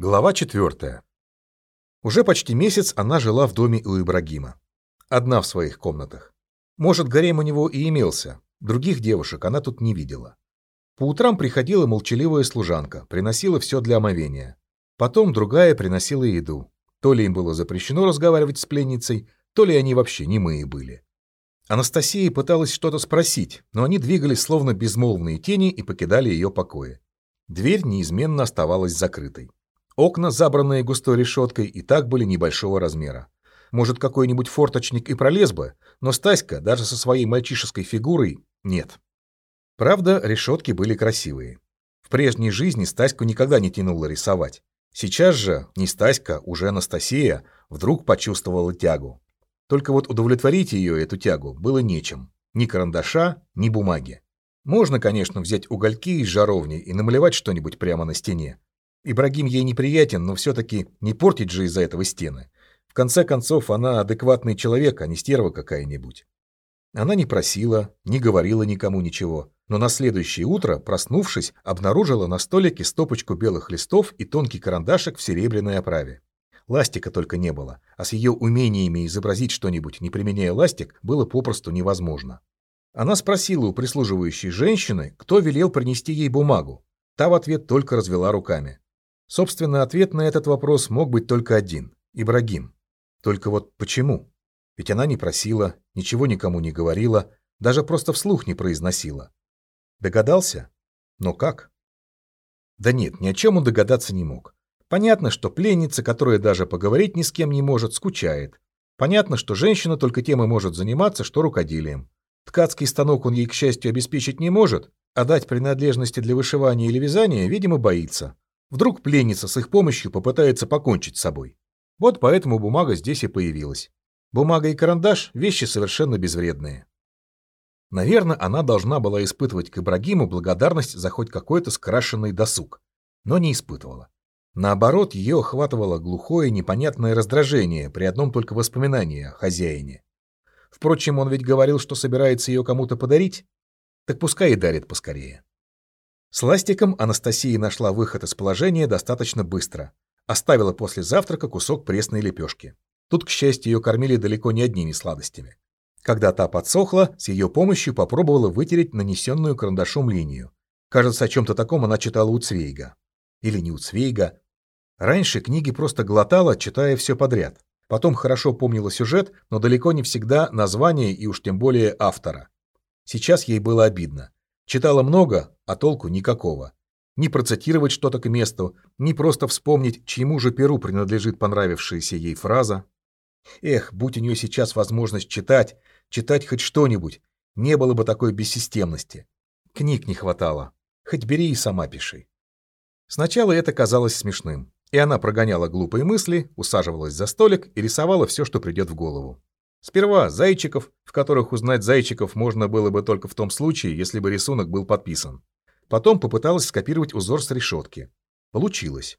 Глава четвертая. Уже почти месяц она жила в доме у Ибрагима. Одна в своих комнатах. Может, гарем у него и имелся. Других девушек она тут не видела. По утрам приходила молчаливая служанка, приносила все для омовения. Потом другая приносила еду. То ли им было запрещено разговаривать с пленницей, то ли они вообще немые были. Анастасия пыталась что-то спросить, но они двигались словно безмолвные тени и покидали ее покои. Дверь неизменно оставалась закрытой. Окна, забранные густой решеткой, и так были небольшого размера. Может, какой-нибудь форточник и пролез бы, но Стаська, даже со своей мальчишеской фигурой, нет. Правда, решетки были красивые. В прежней жизни Стаську никогда не тянуло рисовать. Сейчас же не Стаська, уже Анастасия, вдруг почувствовала тягу. Только вот удовлетворить ее, эту тягу, было нечем. Ни карандаша, ни бумаги. Можно, конечно, взять угольки из жаровни и намалевать что-нибудь прямо на стене. Ибрагим ей неприятен, но все-таки не портить же из-за этого стены. В конце концов, она адекватный человек, а не стерва какая-нибудь. Она не просила, не говорила никому ничего, но на следующее утро, проснувшись, обнаружила на столике стопочку белых листов и тонкий карандашик в серебряной оправе. Ластика только не было, а с ее умениями изобразить что-нибудь, не применяя ластик, было попросту невозможно. Она спросила у прислуживающей женщины, кто велел принести ей бумагу. Та в ответ только развела руками. Собственно, ответ на этот вопрос мог быть только один – Ибрагим. Только вот почему? Ведь она не просила, ничего никому не говорила, даже просто вслух не произносила. Догадался? Но как? Да нет, ни о чем он догадаться не мог. Понятно, что пленница, которая даже поговорить ни с кем не может, скучает. Понятно, что женщина только тем и может заниматься, что рукоделием. Ткацкий станок он ей, к счастью, обеспечить не может, а дать принадлежности для вышивания или вязания, видимо, боится. Вдруг пленница с их помощью попытается покончить с собой. Вот поэтому бумага здесь и появилась. Бумага и карандаш – вещи совершенно безвредные. Наверное, она должна была испытывать к Ибрагиму благодарность за хоть какой-то скрашенный досуг, но не испытывала. Наоборот, ее охватывало глухое непонятное раздражение при одном только воспоминании о хозяине. Впрочем, он ведь говорил, что собирается ее кому-то подарить. Так пускай и дарит поскорее. С ластиком Анастасия нашла выход из положения достаточно быстро. Оставила после завтрака кусок пресной лепешки. Тут, к счастью, ее кормили далеко не одними сладостями. Когда та подсохла, с ее помощью попробовала вытереть нанесенную карандашом линию. Кажется, о чем-то таком она читала у Цвейга. Или не у Цвейга. Раньше книги просто глотала, читая все подряд. Потом хорошо помнила сюжет, но далеко не всегда название и уж тем более автора. Сейчас ей было обидно. Читала много, а толку никакого. Ни процитировать что-то к месту, ни просто вспомнить, чьему же перу принадлежит понравившаяся ей фраза. Эх, будь у нее сейчас возможность читать, читать хоть что-нибудь, не было бы такой бессистемности. Книг не хватало. Хоть бери и сама пиши. Сначала это казалось смешным, и она прогоняла глупые мысли, усаживалась за столик и рисовала все, что придет в голову. Сперва зайчиков, в которых узнать зайчиков можно было бы только в том случае, если бы рисунок был подписан. Потом попыталась скопировать узор с решетки. Получилось.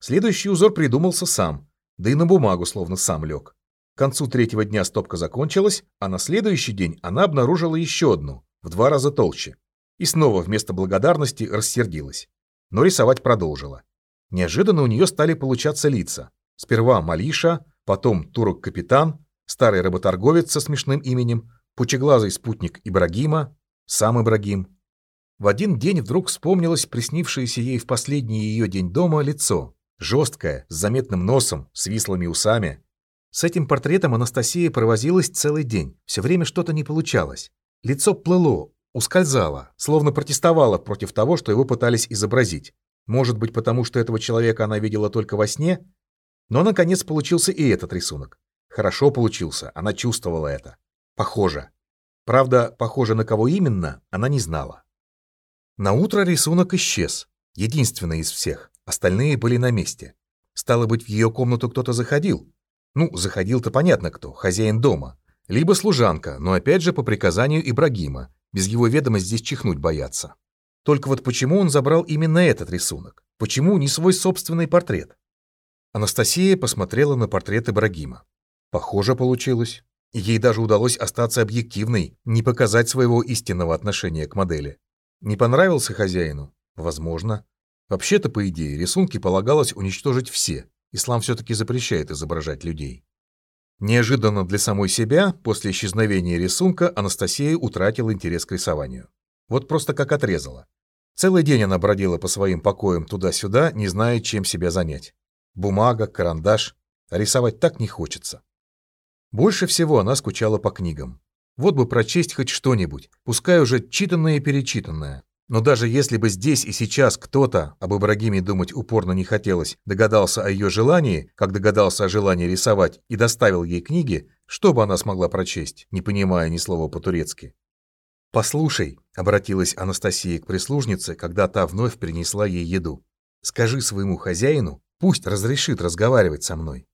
Следующий узор придумался сам, да и на бумагу словно сам лег. К концу третьего дня стопка закончилась, а на следующий день она обнаружила еще одну, в два раза толще. И снова вместо благодарности рассердилась. Но рисовать продолжила. Неожиданно у нее стали получаться лица. Сперва Малиша, потом турок-капитан, старый работорговец со смешным именем, пучеглазый спутник Ибрагима, сам Ибрагим. В один день вдруг вспомнилось приснившееся ей в последний ее день дома лицо, жесткое, с заметным носом, с вислыми усами. С этим портретом Анастасия провозилась целый день, все время что-то не получалось. Лицо плыло, ускользало, словно протестовало против того, что его пытались изобразить. Может быть, потому что этого человека она видела только во сне? Но, наконец, получился и этот рисунок. Хорошо получился, она чувствовала это. Похоже. Правда, похоже на кого именно, она не знала. На утро рисунок исчез. Единственный из всех. Остальные были на месте. Стало быть, в ее комнату кто-то заходил. Ну, заходил-то понятно кто, хозяин дома. Либо служанка, но опять же по приказанию Ибрагима. Без его ведома здесь чихнуть боятся. Только вот почему он забрал именно этот рисунок? Почему не свой собственный портрет? Анастасия посмотрела на портрет Ибрагима. Похоже получилось. Ей даже удалось остаться объективной, не показать своего истинного отношения к модели. Не понравился хозяину? Возможно. Вообще-то, по идее, рисунки полагалось уничтожить все. Ислам все-таки запрещает изображать людей. Неожиданно для самой себя, после исчезновения рисунка, Анастасия утратила интерес к рисованию. Вот просто как отрезала. Целый день она бродила по своим покоям туда-сюда, не зная, чем себя занять. Бумага, карандаш. А рисовать так не хочется. Больше всего она скучала по книгам. Вот бы прочесть хоть что-нибудь, пускай уже читанное и перечитанное. Но даже если бы здесь и сейчас кто-то, об Ибрагиме думать упорно не хотелось, догадался о ее желании, как догадался о желании рисовать, и доставил ей книги, что бы она смогла прочесть, не понимая ни слова по-турецки? «Послушай», — обратилась Анастасия к прислужнице, когда та вновь принесла ей еду, «скажи своему хозяину, пусть разрешит разговаривать со мной».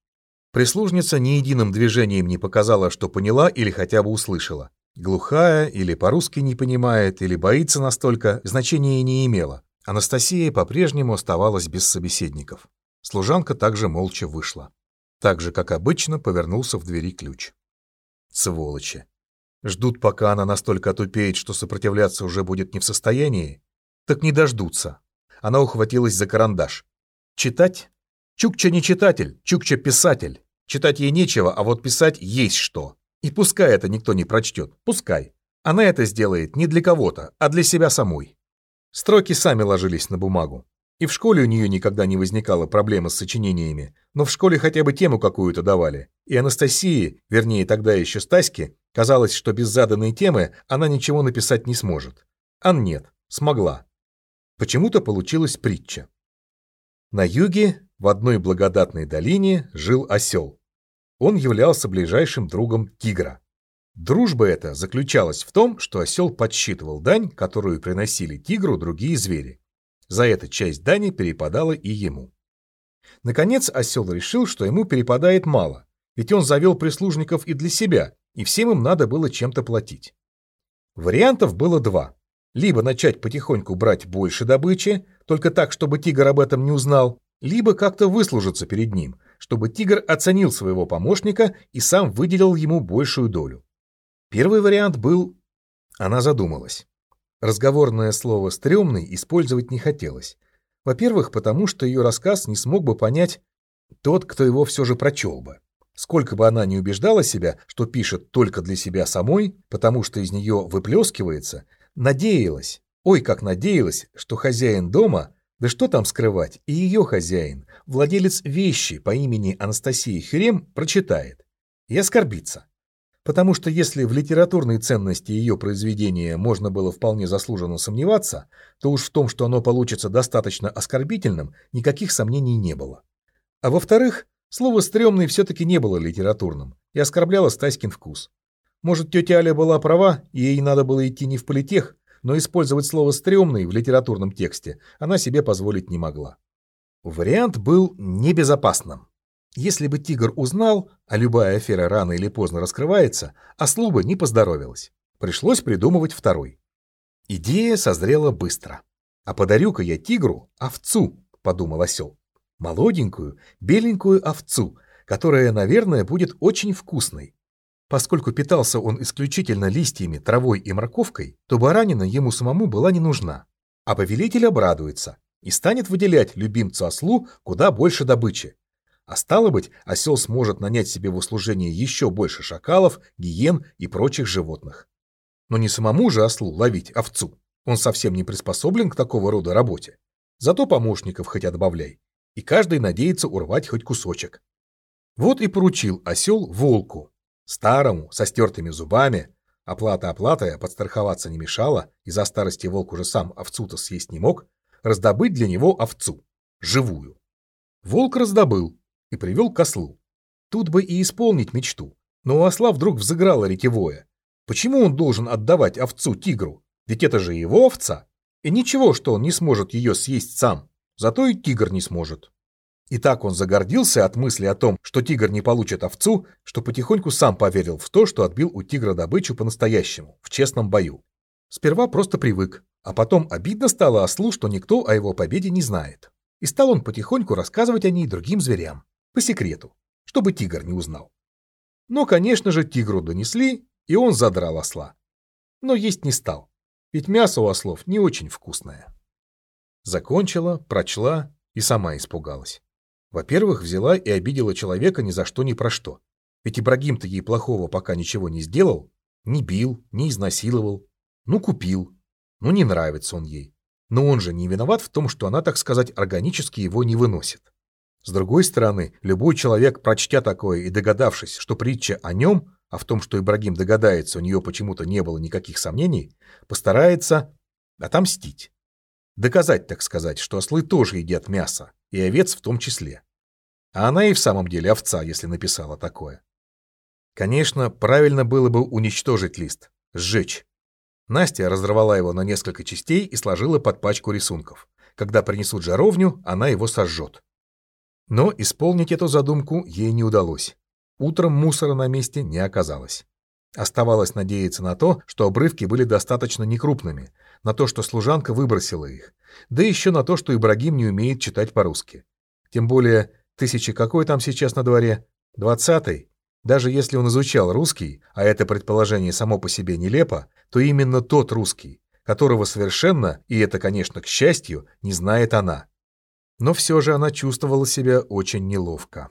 Прислужница ни единым движением не показала, что поняла или хотя бы услышала. Глухая, или по-русски не понимает, или боится настолько, значения не имело. Анастасия по-прежнему оставалась без собеседников. Служанка также молча вышла. Так же, как обычно, повернулся в двери ключ. Сволочи. Ждут, пока она настолько отупеет, что сопротивляться уже будет не в состоянии? Так не дождутся. Она ухватилась за карандаш. Читать? Чукча не читатель, Чукча писатель. Читать ей нечего, а вот писать есть что. И пускай это никто не прочтет, пускай. Она это сделает не для кого-то, а для себя самой. Строки сами ложились на бумагу. И в школе у нее никогда не возникало проблемы с сочинениями, но в школе хотя бы тему какую-то давали. И Анастасии, вернее тогда еще Стаське, казалось, что без заданной темы она ничего написать не сможет. А нет, смогла. Почему-то получилась притча. На юге, в одной благодатной долине, жил осел он являлся ближайшим другом тигра. Дружба эта заключалась в том, что осел подсчитывал дань, которую приносили тигру другие звери. За это часть дани перепадала и ему. Наконец осел решил, что ему перепадает мало, ведь он завел прислужников и для себя, и всем им надо было чем-то платить. Вариантов было два. Либо начать потихоньку брать больше добычи, только так, чтобы тигр об этом не узнал, либо как-то выслужиться перед ним, чтобы тигр оценил своего помощника и сам выделил ему большую долю. Первый вариант был... Она задумалась. Разговорное слово «стрёмный» использовать не хотелось. Во-первых, потому что ее рассказ не смог бы понять тот, кто его все же прочел бы. Сколько бы она ни убеждала себя, что пишет только для себя самой, потому что из нее выплескивается, надеялась, ой, как надеялась, что хозяин дома да что там скрывать, и ее хозяин, владелец вещи по имени Анастасия Хрем, прочитает и оскорбится. Потому что если в литературной ценности ее произведения можно было вполне заслуженно сомневаться, то уж в том, что оно получится достаточно оскорбительным, никаких сомнений не было. А во-вторых, слово «стрёмный» все-таки не было литературным и оскорбляло Стаськин вкус. Может, тетя Аля была права, и ей надо было идти не в политех, но использовать слово «стрёмный» в литературном тексте она себе позволить не могла. Вариант был небезопасным. Если бы тигр узнал, а любая афера рано или поздно раскрывается, ослу бы не поздоровилась. Пришлось придумывать второй. Идея созрела быстро. «А подарю-ка я тигру овцу», — подумал осел. «Молоденькую, беленькую овцу, которая, наверное, будет очень вкусной. Поскольку питался он исключительно листьями, травой и морковкой, то баранина ему самому была не нужна. А повелитель обрадуется и станет выделять любимцу ослу куда больше добычи. А стало быть, осел сможет нанять себе в услужение еще больше шакалов, гиен и прочих животных. Но не самому же ослу ловить овцу. Он совсем не приспособлен к такого рода работе. Зато помощников хоть отбавляй. И каждый надеется урвать хоть кусочек. Вот и поручил осел волку, Старому, со стертыми зубами, оплата оплатой, подстраховаться не мешала, и за старости волк уже сам овцу-то съесть не мог, раздобыть для него овцу, живую. Волк раздобыл и привел к ослу. Тут бы и исполнить мечту, но у осла вдруг взыграло ретевое. Почему он должен отдавать овцу тигру? Ведь это же его овца. И ничего, что он не сможет ее съесть сам, зато и тигр не сможет. И так он загордился от мысли о том, что тигр не получит овцу, что потихоньку сам поверил в то, что отбил у тигра добычу по-настоящему, в честном бою. Сперва просто привык, а потом обидно стало ослу, что никто о его победе не знает. И стал он потихоньку рассказывать о ней другим зверям, по секрету, чтобы тигр не узнал. Но, конечно же, тигру донесли, и он задрал осла. Но есть не стал, ведь мясо у ослов не очень вкусное. Закончила, прочла и сама испугалась. Во-первых, взяла и обидела человека ни за что ни про что. Ведь Ибрагим-то ей плохого пока ничего не сделал, не бил, не изнасиловал. Ну, купил. Ну, не нравится он ей. Но он же не виноват в том, что она, так сказать, органически его не выносит. С другой стороны, любой человек, прочтя такое и догадавшись, что притча о нем, а в том, что Ибрагим догадается, у нее почему-то не было никаких сомнений, постарается отомстить. Доказать, так сказать, что ослы тоже едят мясо, и овец в том числе. А она и в самом деле овца, если написала такое. Конечно, правильно было бы уничтожить лист, сжечь. Настя разорвала его на несколько частей и сложила под пачку рисунков. Когда принесут жаровню, она его сожжет. Но исполнить эту задумку ей не удалось. Утром мусора на месте не оказалось. Оставалось надеяться на то, что обрывки были достаточно некрупными, на то, что служанка выбросила их, да еще на то, что Ибрагим не умеет читать по-русски. Тем более, тысячи какой там сейчас на дворе? Двадцатый? Даже если он изучал русский, а это предположение само по себе нелепо, то именно тот русский, которого совершенно, и это, конечно, к счастью, не знает она. Но все же она чувствовала себя очень неловко.